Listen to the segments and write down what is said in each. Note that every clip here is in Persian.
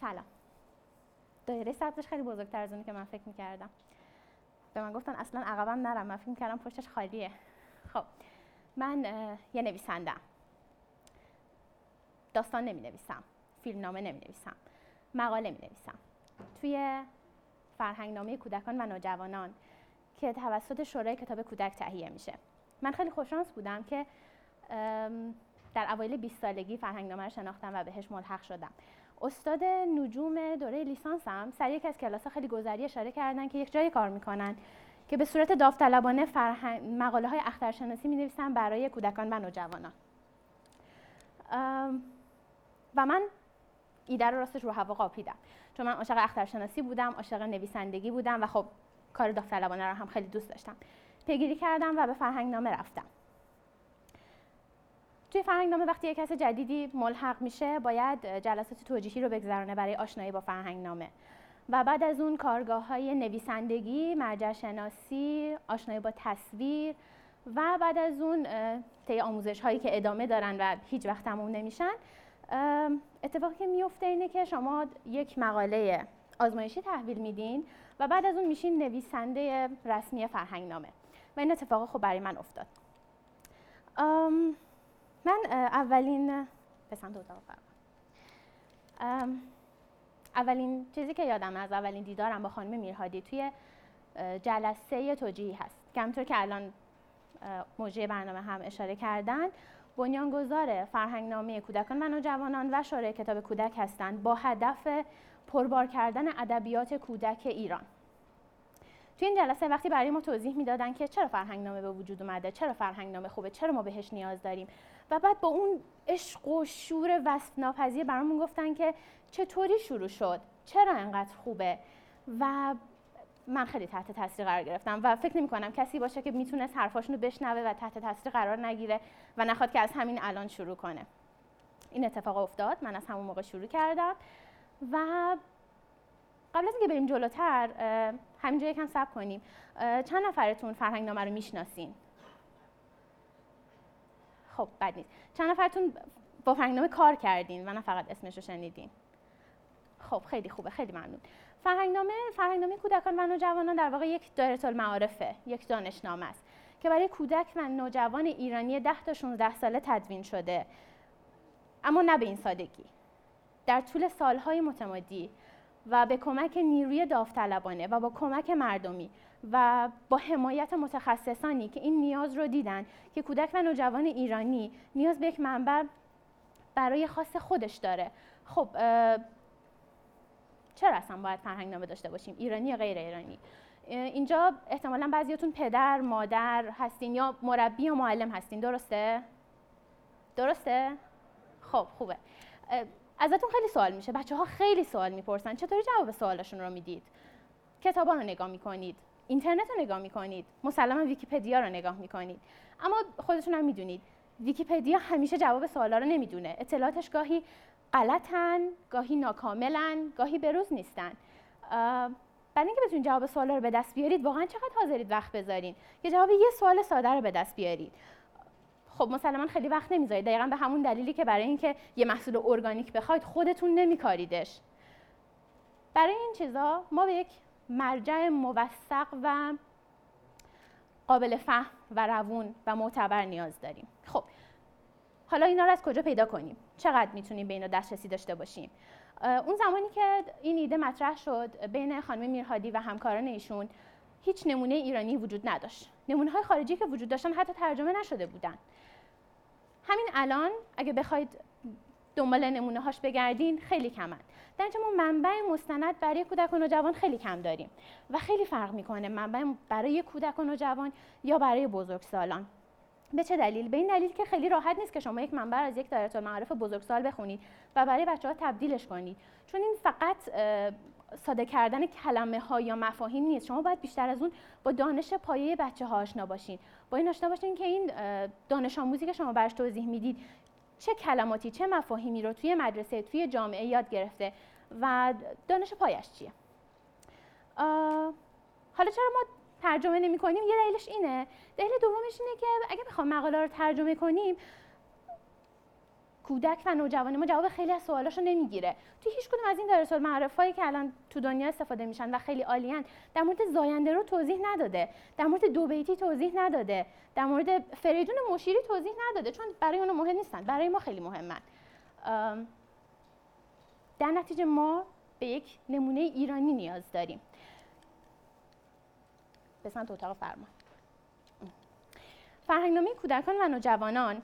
سلام. دایره سبزش خیلی بزرگتر از اونی که من فکر می‌کردم. به من گفتن اصلا عقبم نرم. من فکر می‌کردم پشتش خالیه. خب من یه نویسندم داستان نمی نویسم فیلمنامه نمی نویسم مقاله می نویسم توی فرهنگنامه کودکان و نوجوانان که توسط شورای کتاب کودک تهیه میشه. من خیلی خوششانس بودم که در اوایل 20 سالگی فرهنگنامه رو شناختم و بهش ملحق شدم. استاد نجوم دوره لیسانسم سر یک از کلاس خیلی گذری اشاره کردن که یک جای کار می‌کنن که به صورت داوطلبانه فرهنگ مقاله های اخترشناسی می نویسن برای کودکان و نوجوانان. و من ایده رو راستش رو هوا قاپیدم. چون من عاشق اخترشناسی بودم عاشق نویسندگی بودم و خب کار داوطلبانه رو هم خیلی دوست داشتم. پیگیری کردم و به فرهنگ نامه رفتم. توی فرهنگنامه وقتی یک کس جدیدی ملحق میشه باید جلسات توجیهی رو بگذرانه برای آشنایی با فرهنگنامه. و بعد از اون کارگاه های نویسندگی، مرجع شناسی، آشنایی با تصویر و بعد از اون طی آموزش هایی که ادامه دارن و هیچ وقت تموم نمیشن اتفاقی که میفته اینه که شما یک مقاله آزمایشی تحویل میدین و بعد از اون میشین نویسنده رسمی فرهنگنامه. و این اتفاق خب برای من افتاد. من اولین پسند اولین چیزی که یادم از اولین دیدارم با خانم میرهادی توی جلسه توجیهی هست. که همطور که الان موجه برنامه هم اشاره کردن بنیانگذار فرهنگنامه کودکان و نوجوانان و شورای کتاب کودک هستند با هدف پربار کردن ادبیات کودک ایران. توی این جلسه وقتی برای ما توضیح می‌دادن که چرا فرهنگنامه به وجود اومده چرا فرهنگنامه خوبه چرا ما بهش نیاز داریم و بعد با اون عشق و شور وصف ناپذیر برامون گفتن که چطوری شروع شد؟ چرا انقدر خوبه؟ و من خیلی تحت تاثیر قرار گرفتم و فکر نمی کنم کسی باشه که می‌تونست حرفاشونو بشنوه و تحت تاثیر قرار نگیره و نخواد که از همین الان شروع کنه. این اتفاق افتاد. من از همون موقع شروع کردم. و قبل از اینکه بریم جلوتر همینجا یکم صبر کنیم. چند نفرتون فرهنگ نامه رو می‌شناسین؟ خب بد نیست. چند نفرتون با فرهنگنامه کار کردین و نه فقط اسمش رو شنیدین؟ خب خیلی خوبه خیلی ممنون. فرهنگنامه فرهنگنامه کودکان و نوجوانان در واقع یک دایره المعارفه یک دانشنامه است که برای کودک و نوجوان ایرانی 10 تا 16 ساله تدوین شده. اما نه به این سادگی. در طول سالهای متمادی و به کمک نیروی داوطلبانه و با کمک مردمی و با حمایت متخصصانی که این نیاز رو دیدن که کودک و نوجوان ایرانی نیاز به یک منبع برای خاص خودش داره. خب چرا اصلا باید فرهنگ نامه داشته باشیم؟ ایرانی یا غیر ایرانی؟ اینجا احتمالا بعضیاتون پدر مادر هستین یا مربی و معلم هستین. درسته؟ درسته؟ خب خوبه. ازتون خیلی سوال میشه. بچه ها خیلی سوال می‌پرسن. چطوری جواب سوالشون رو می‌دید؟ کتابا رو نگاه می‌کنید؟ اینترنت رو نگاه می‌کنید. مسلما ویکیپدیا رو نگاه می‌کنید. اما خودتون هم می‌دونید ویکیپدیا همیشه جواب سوالا رو نمی‌دونه. اطلاعاتش گاهی غلطن گاهی ناکاملن گاهی بروز نیستن. برای اینکه بتونید جواب سوالا رو به دست بیارید واقعا چقدر حاضرید وقت بذارین؟ که جواب یه سوال ساده رو به دست بیارید. خب مسلما خیلی وقت نمی‌ذارید. دقیقا به همون دلیلی که برای اینکه یه محصول ارگانیک بخواید خودتون نمیکاریدش. برای این چیزا ما به یک مرجع موثق و قابل فهم و روون و معتبر نیاز داریم. خب حالا اینا رو از کجا پیدا کنیم؟ چقدر می‌تونیم به اینا دسترسی داشته باشیم؟ اون زمانی که این ایده مطرح شد بین خانم میرهادی و همکاران ایشون هیچ نمونه ایرانی وجود نداشت. نمونه های خارجی که وجود داشتن حتی ترجمه نشده بودن. همین الان اگه بخواید دنبال نمونه هاش بگردین خیلی کمن. در ما منبع مستند برای کودک و نوجوان خیلی کم داریم. و خیلی فرق می‌کنه منبع برای کودک و نوجوان یا برای بزرگسالان. به چه دلیل؟ به این دلیل که خیلی راحت نیست که شما یک منبع از یک دایره المعارف بزرگسال بخونید و برای بچه ها تبدیلش کنید. چون این فقط ساده کردن کلمه ها یا مفاهیم نیست. شما باید بیشتر از اون با دانش پایه بچه ها آشنا باشین. با این آشنا باشین که این دانش آموزی که شما برش توضیح می‌دید چه کلماتی چه مفاهیمی رو توی مدرسه توی جامعه یاد گرفته و دانش پایش چیه؟ حالا چرا ما ترجمه نمی کنیم یه دلیلش اینه. دلیل دومش اینه که اگه بخوام مقاله رو ترجمه کنیم کودک و نوجوان ما جواب خیلی از سوالاشو نمی‌گیره. تو هیچ کدوم از این دارس المعارفایی که الان تو دنیا استفاده میشن و خیلی عالیان در مورد زاینده رو توضیح نداده. در مورد دو بیتی توضیح نداده. در مورد فریدون مشیری توضیح نداده چون برای اونو مهم نیستن. برای ما خیلی مهمن. در نتیجه ما به یک نمونه ایرانی نیاز داریم. بسن تو اتاق فرمان. فرهنگنامه کودکان و نوجوانان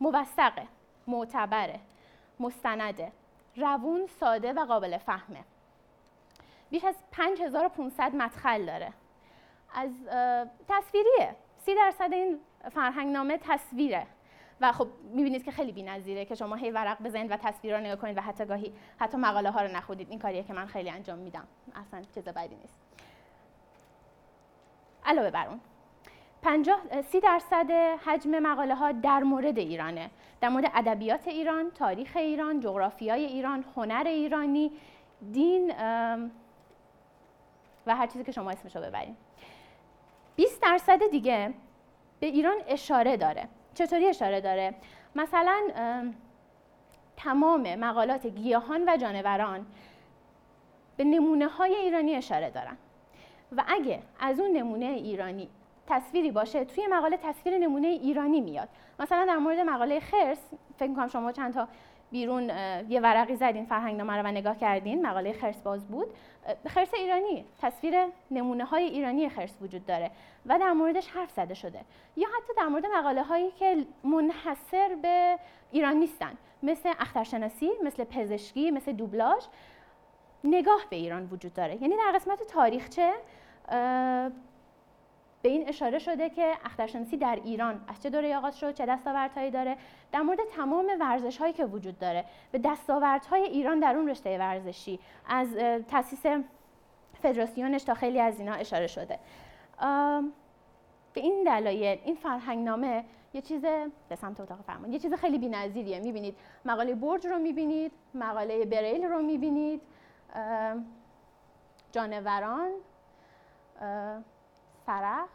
موثقه. معتبره مستنده روون ساده و قابل فهمه. بیش از 5500 مدخل داره. از تصویریه. سی درصد این فرهنگنامه تصویره. و خب می‌بینید که خیلی بی‌نظیره که شما هی ورق بزنید و تصویر رو نگاه کنید و حتی گاهی حتی مقاله ها رو نخودید این کاریه که من خیلی انجام میدم. اصلا چیز بدی نیست. علاوه بر اون 50 سی درصد حجم مقاله ها در مورد ایرانه. در مورد ادبیات ایران تاریخ ایران جغرافیای ایران هنر ایرانی دین و هر چیزی که شما اسمش رو ببرید 20 درصد دیگه به ایران اشاره داره. چطوری اشاره داره؟ مثلا تمام مقالات گیاهان و جانوران به نمونه های ایرانی اشاره دارن. و اگه از اون نمونه ایرانی تصویری باشه توی مقاله تصویر نمونه ایرانی میاد. مثلا در مورد مقاله خرس فکر کنم شما چند تا بیرون یه ورقی زدین فرهنگنامه رو و نگاه کردین مقاله خرس باز بود. خرس ایرانی تصویر نمونه های ایرانی خرس وجود داره و در موردش حرف زده شده. یا حتی در مورد مقاله هایی که منحصر به ایران نیستن مثل اخترشناسی مثل پزشکی مثل دوبلاژ نگاه به ایران وجود داره. یعنی در قسمت تاریخچه به این اشاره شده که اخترشناسی در ایران از چه دوره آغاز شد چه دستاوردهایی داره؟ در مورد تمام ورزش هایی که وجود داره به دستاوردهای ایران در اون رشته ورزشی از تاسیس فدراسیونش تا خیلی از اینا اشاره شده. به این دلایل این فرهنگنامه یه چیز به سمت اتاق فرمان یه چیز خیلی بی‌نظیریه. می‌بینید مقاله برج رو می‌بینید مقاله بریل رو می‌بینید جانوران سرخس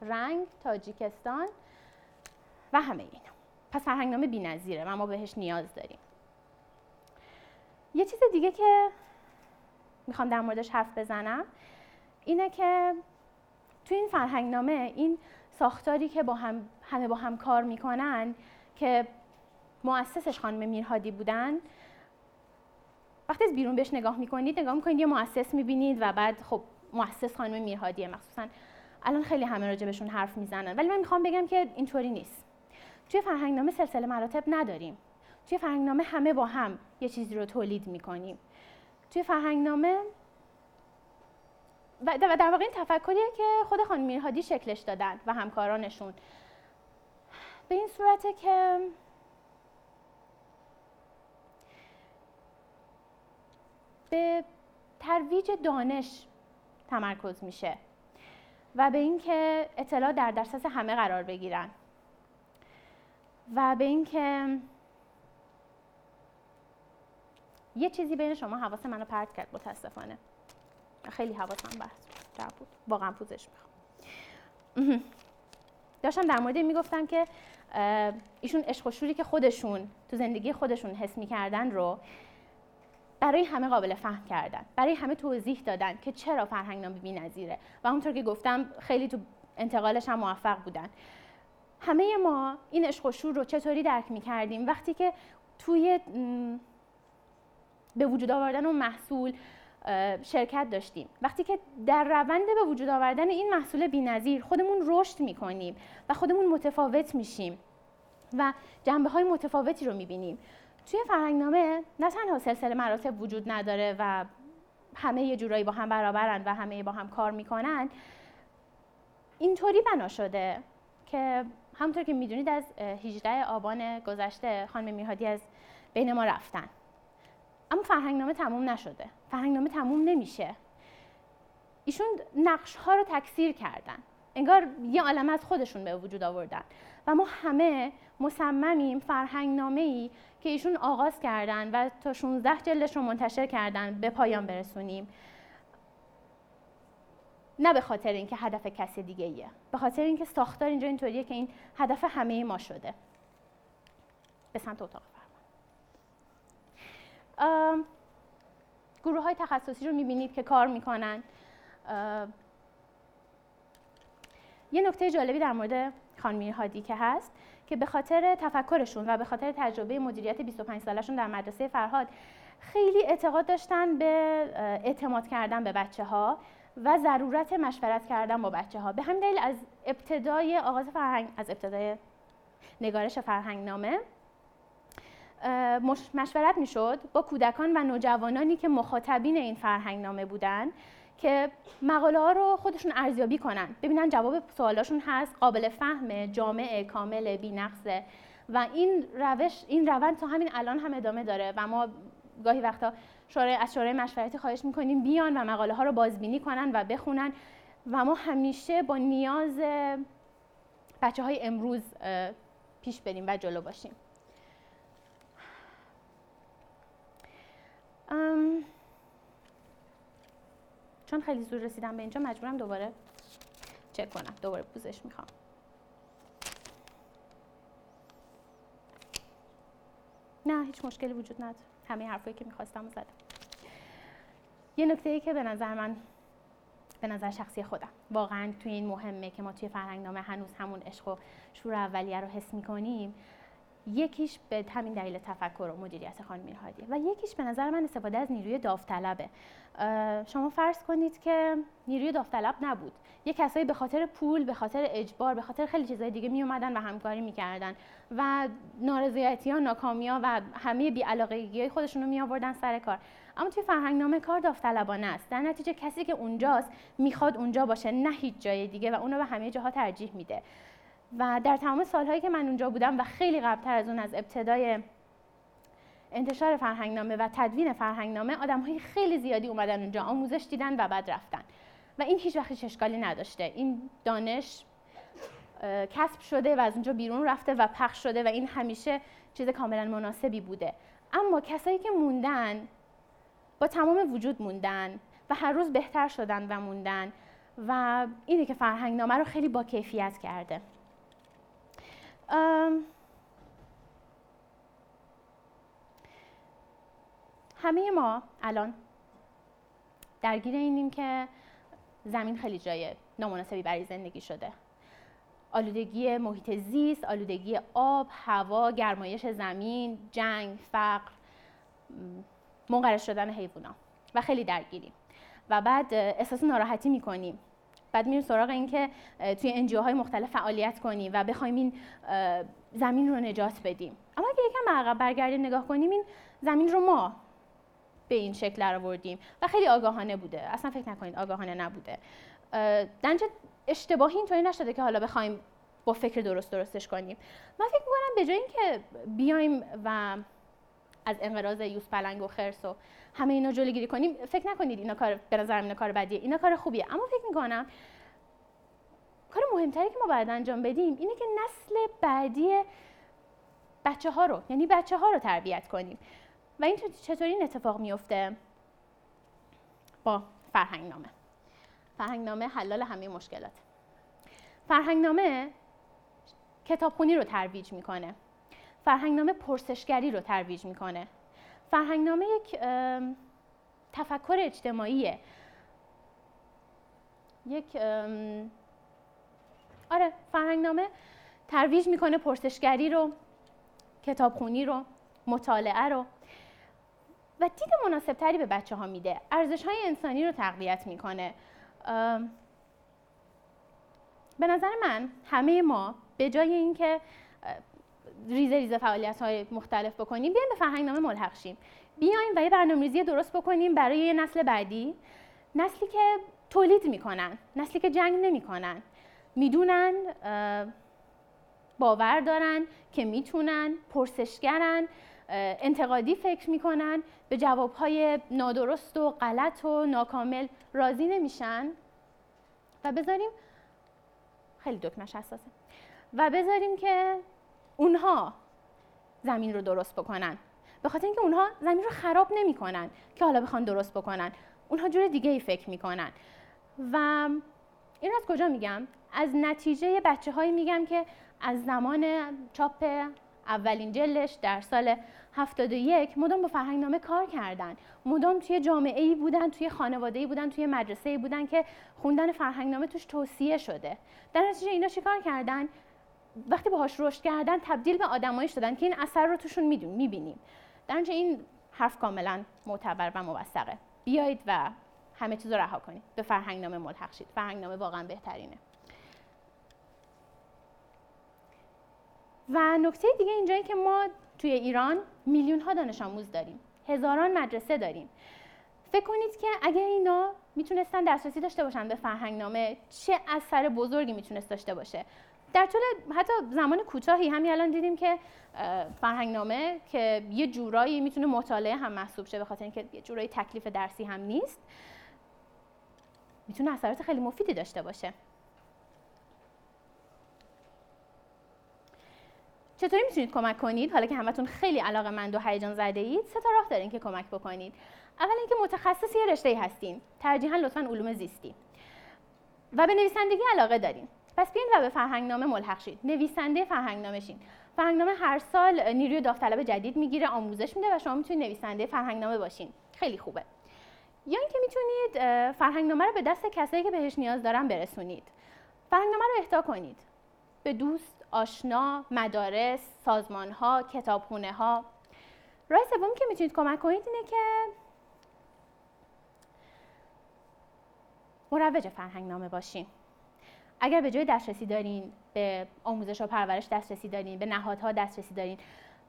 رنگ تاجیکستان و همه اینا. پس فرهنگنامه بی‌نظیره و ما بهش نیاز داریم. یه چیز دیگه که می‌خوام در موردش حرف بزنم اینه که تو این فرهنگنامه این ساختاری که با هم همه با هم کار می‌کنن که مؤسسش خانم میرهادی بودن وقتی از بیرون بهش نگاه می‌کنید نگاه می‌کنید یه مؤسس می‌بینید و بعد خب مؤسس خانم میرهادیه مخصوصا الان خیلی همه راجبشون حرف می‌زنن ولی من می‌خوام بگم که اینطوری نیست. توی فرهنگنامه سلسله مراتب نداریم. توی فرهنگنامه همه با هم یه چیزی رو تولید می‌کنیم. توی فرهنگنامه و در واقع این تفکریه که خود خانم میرهادی شکلش دادن و همکارانشون. به این صورته که به ترویج دانش تمرکز میشه. و به اینکه اطلاع در دسترس همه قرار بگیرن. و به اینکه یه چیزی بین شما حواس منو پرت کرد متاسفانه. خیلی حواسم بحث بود. واقعا پوزش می‌خوام. داشتم در مورد می‌گفتم که ایشون عشق و شوری که خودشون تو زندگی خودشون حس می‌کردن رو برای همه قابل فهم کردن برای همه توضیح دادن که چرا فرهنگ بی نظیره. و همونطور که گفتم خیلی تو انتقالش هم موفق بودن. همه ما این عشق و شور رو چطوری درک می کردیم وقتی که توی به وجود آوردن اون محصول شرکت داشتیم. وقتی که در روند به وجود آوردن این محصول بی‌نظیر خودمون رشد می‌کنیم و خودمون متفاوت میشیم و جنبه های متفاوتی رو می‌بینیم. توی فرهنگنامه نه تنها سلسله مراتب وجود نداره و همه یه جورایی با هم برابرن و همه با هم کار می‌کنن اینطوری بنا شده که همونطور که می‌دونید از 18 آبان گذشته خانم میهادی از بین ما رفتن. اما فرهنگنامه تموم نشده. فرهنگنامه تموم نمیشه. ایشون نقش ها رو تکثیر کردن. انگار یه عالم از خودشون به وجود آوردن. و ما همه مصممیم فرهنگ ای که ایشون آغاز کردن و تا 16 جلدش رو منتشر کردن به پایان برسونیم. نه به خاطر اینکه هدف کسی دیگه ایه به خاطر اینکه ساختار اینجا اینطوریه که این هدف همه ما شده. به سمت اتاق فرمان گروه های تخصصی رو می‌بینید که کار می‌کنن. یه نکته جالبی در مورد خانمی هادی که هست که به خاطر تفکرشون و به خاطر تجربه مدیریت 25 سالشون در مدرسه فرهاد خیلی اعتقاد داشتن به اعتماد کردن به بچه ها و ضرورت مشورت کردن با بچه ها به همین دلیل از ابتدای آغاز فرهنگ از ابتدای نگارش فرهنگ نامه مشورت می‌شد با کودکان و نوجوانانی که مخاطبین این فرهنگ نامه بودن که مقاله ها رو خودشون ارزیابی کنن. ببینن جواب سوالاشون هست قابل فهم جامع کامل بی‌نقصه. و این روش این روند تا همین الان هم ادامه داره. و ما گاهی وقتا شورای از شورای مشورتی خواهش می‌کنیم بیان و مقاله ها رو بازبینی کنن و بخونن. و ما همیشه با نیاز بچه های امروز پیش بریم و جلو باشیم. چون خیلی زور رسیدم به اینجا مجبورم دوباره چک کنم. دوباره پوزش می‌خوام. نه هیچ مشکلی وجود نداره. همه حرفایی که می‌خواستم زدم. یه نکته ای که به نظر من به نظر شخصی خودم واقعا توی این مهمه که ما توی فرهنگ نامه هنوز همون عشق و شور اولیه رو حس می‌کنیم یکیش به همین دلیل تفکر و مدیریت خانم میرهادیه و یکیش به نظر من استفاده از نیروی داوطلبه. شما فرض کنید که نیروی داوطلب نبود. یه کسایی به خاطر پول به خاطر اجبار به خاطر خیلی چیزای دیگه می اومدن و همکاری می‌کردن. و نارضایتی ها ناکامی ها و همه بیعلاقگی های خودشون رو می آوردن سر کار. اما توی فرهنگ نامه کار داوطلبانه است. در نتیجه کسی که اونجاست می‌خواد اونجا باشه نه هیچ جای دیگه و اونو به همه جاها ترجیح میده. و در تمام سالهایی که من اونجا بودم و خیلی قبلتر از اون از ابتدای انتشار فرهنگنامه و تدوین فرهنگنامه آدم های خیلی زیادی اومدن اونجا آموزش دیدن و بعد رفتن. و این هیچ وقت اشکالی نداشته. این دانش کسب شده و از اونجا بیرون رفته و پخش شده و این همیشه چیز کاملا مناسبی بوده. اما کسایی که موندن با تمام وجود موندن و هر روز بهتر شدن و موندن و اینه که فرهنگ نامه رو خیلی با کیفیت کرده. همه ما الان درگیر اینیم که زمین خیلی جای نامناسبی برای زندگی شده. آلودگی محیط زیست، آلودگی آب، هوا، گرمایش زمین، جنگ، فقر، منقرض شدن حیوونا. و خیلی درگیریم. و بعد احساس ناراحتی می‌کنیم. بعد میریم سراغ این که توی انجیو های مختلف فعالیت کنیم و بخوایم این زمین رو نجات بدیم. اما اگه یکم عقب برگردیم نگاه کنیم این زمین رو ما به این شکل آوردیم و خیلی آگاهانه بوده. اصلا فکر نکنید آگاهانه نبوده. در اشتباهی اینطوری نشده که حالا بخوایم با فکر درست درستش کنیم. من فکر می‌کنم به جای اینکه بیایم و از انقراض یوز پلنگ و خرس و همه اینا جلوگیری کنیم فکر نکنید اینا کار به نظر اینا کار بدیه. اینا کار خوبیه. اما فکر می‌کنم کار مهمتری که ما باید انجام بدیم اینه که نسل بعدی بچه ها رو یعنی بچه ها رو تربیت کنیم. و این چطوری این اتفاق میفته با فرهنگ نامه حلال همه مشکلات. فرهنگ نامه کتابخونی رو ترویج می‌کنه. فرهنگ نامه پرسشگری رو ترویج می‌کنه. فرهنگ نامه یک تفکر اجتماعیه. یک آره فرهنگ نامه ترویج می‌کنه پرسشگری رو کتابخونی رو مطالعه رو. و دید مناسب تری به بچه ها میده. ارزش های انسانی رو تقویت می‌کنه. به نظر من همه ما به جای اینکه ریزه ریزه فعالیت های مختلف بکنیم. بیایم به فرهنگ نامه ملحق شیم بیایم و یه برنامه‌ریزی درست بکنیم برای یه نسل بعدی. نسلی که تولید می‌کنن نسلی که جنگ نمی‌کنن. می‌دونن باور دارن که می‌تونن پرسشگرن انتقادی فکر می‌کنن به جوابهای نادرست و غلط و ناکامل راضی نمیشن. و بذاریم خیلی دکمش حساسه. و بذاریم که اونها زمین رو درست بکنن. به خاطر اینکه اونها زمین رو خراب نمی‌کنن که حالا بخوان درست بکنن. اونها جور دیگه ای فکر می‌کنن. و این از کجا میگم؟ از نتیجه بچه هایی میگم که از زمان چاپ اولین جلش در سال 71 مدام با فرهنگنامه کار کردن. مدام توی جامعه ای بودن توی خانواده ای بودن توی مدرسه ای بودن که خوندن فرهنگنامه توش توصیه شده. در نتیجه اینا چیکار کردن؟ وقتی باهاش رشد کردن تبدیل به آدمایی شدن که این اثر رو توشون می‌بینیم. در این حرف کاملا معتبر و موثقه. بیایید و همه چیز رو رها کنید به فرهنگنامه ملحق شید فرهنگنامه واقعا بهترینه. و نکته دیگه اینجایی که ما توی ایران میلیون ها دانش آموز داریم. هزاران مدرسه داریم. فکر کنید که اگر اینا می‌تونستن دسترسی داشته باشن به فرهنگنامه چه اثر بزرگی می‌تونست داشته باشه؟ در طول حتی زمان کوتاهی همین الان دیدیم که فرهنگنامه که یه جورایی می‌تونه مطالعه هم محسوب شه به خاطر اینکه یه جورایی تکلیف درسی هم نیست می‌تونه اثرات خیلی مفیدی داشته باشه. چطوری می‌تونید کمک کنید؟ حالا که همتون خیلی علاقه مند و هیجان زده اید سه تا راه دارین که کمک بکنید. اول اینکه متخصص یه رشته هستین. ترجیحاً لطفا علوم زیستی. و به نویسندگی علاقه دارین. پس بیاین و به فرهنگنامه ملحق شید. نویسنده فرهنگنامه شین فرهنگنامه هر سال نیروی داوطلب جدید می‌گیره آموزش میده و شما می‌تونید نویسنده فرهنگنامه باشین. خیلی خوبه. یا اینکه می‌تونید فرهنگنامه رو به دست کسایی که بهش نیاز دارن برسونید. فرهنگنامه رو اهدا کنید. به دوست آشنا مدارس سازمان ها کتابخونه ها راه سومی که می‌تونید کمک کنید اینه که مروج فرهنگنامه باشین. اگر به جای دسترسی دارین به آموزش و پرورش دسترسی دارین به نهادها دسترسی دارین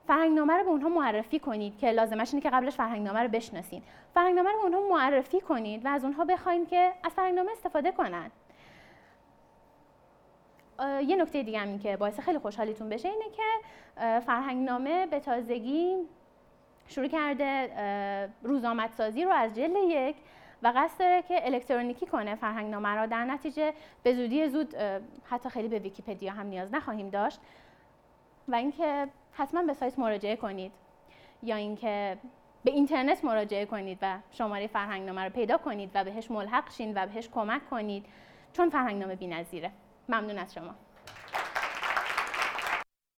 فرهنگنامه رو به اونها معرفی کنید که لازمش اینه که قبلش فرهنگنامه رو بشناسین. فرهنگنامه رو به اونها معرفی کنید و از اونها بخواین که از فرهنگنامه استفاده کنن. یه نکته دیگه هم که باعث خیلی خوشحالیتون بشه اینه که فرهنگنامه به تازگی شروع کرده روزآمدسازی رو از جلد یک و قصد داره که الکترونیکی کنه فرهنگنامه را در نتیجه به زودی زود حتی خیلی به ویکیپدیا هم نیاز نخواهیم داشت. و اینکه حتما به سایت مراجعه کنید. یا اینکه به اینترنت مراجعه کنید و شماره فرهنگنامه رو پیدا کنید و بهش ملحق شین و بهش کمک کنید. چون فرهنگنامه بی‌نظیره. ممنون از شما.